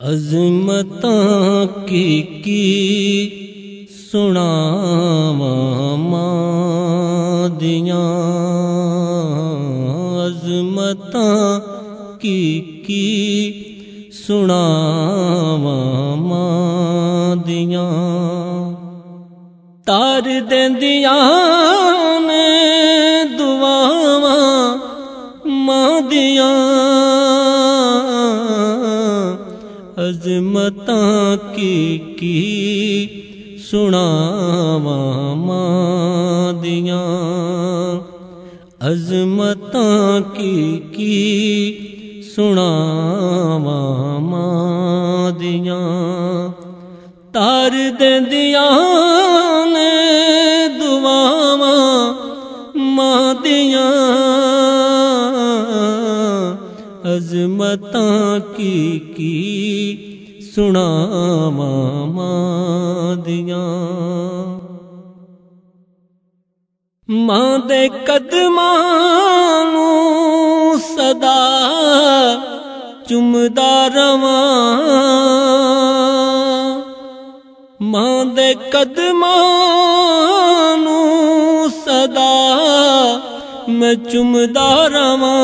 عظمت کی کی سنا عظمت کی کی سنا دیا تار دیا دعا ماں دیا عظمتاں کی کی سنا دیا عظمتاں کی کی سنا دیا تار دیاں عظمت کی کی سنا ماما دیا ماں دے قدم سدا چمدا رواں۔ ماں دے قدم سدا میں چمدا رواں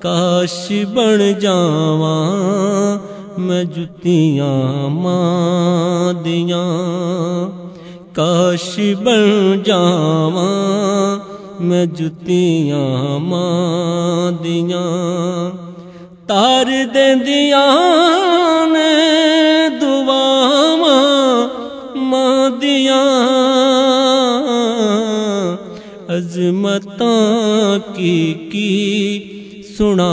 کاش بن جاواں، میں جتیاں ماں دیاں کاش بن جاواں، میں جتیاں ماں دیاں تار دیا نے عظمت کی کی سنا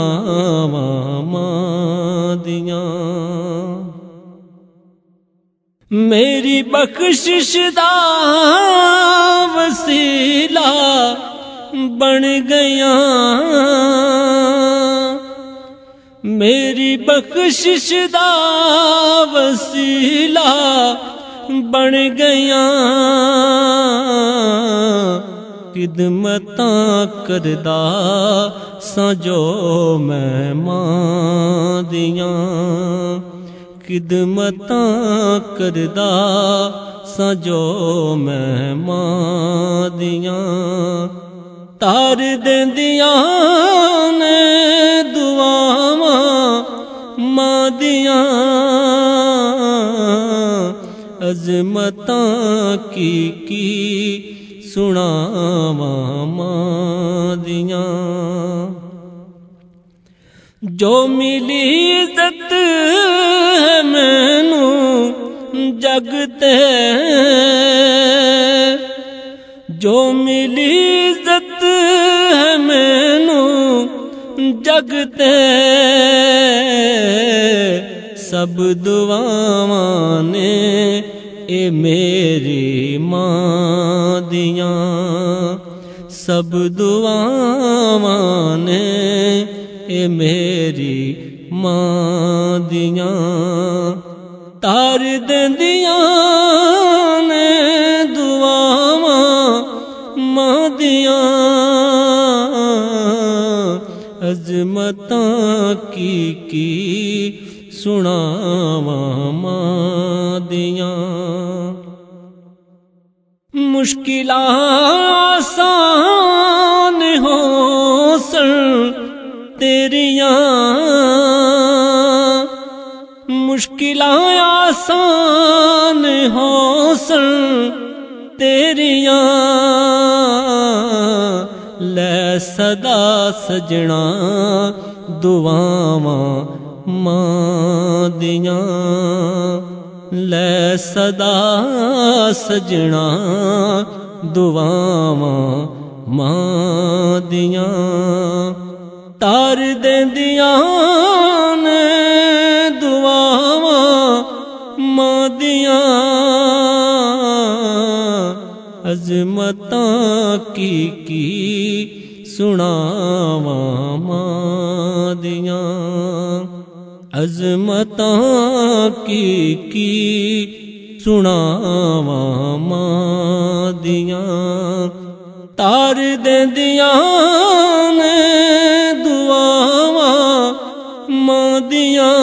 دیا میری بخشش دا وسیلہ بن گیا میری بخشش دا وسیلہ بن گیا خدمت کردا سجو میں ماں دیا خدمت کردا سجو میں ماں دیا تار دیا نے دعا ماں دیا عظمت کی کی سنا دیا جو ملی عزت ہے مینو جگتے جو ملی عزت ہے مینو جگتے سب دعا نے اے میری ماں دیا سب دعا نے اے میری ماں دیا تار دیا نے دعا ماں دیا عظمت کی کی سنا دیا مشکل آسان ہو، سر تیریاں مشکل آسان ہو، سر تیریاں لے صدا سجنا دعاواں ماں دیا لے صدا سجنا دعا ماں دیا تار دیا نے دعا ماں دیا عظمت کی کی سنا ماں دیا عظمت کی کی سنا دیا تار دیا نے دعا ماں دیاں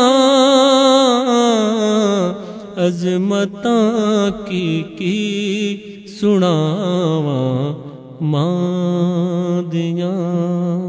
عظمتاں کی کی سناواں ماں دیاں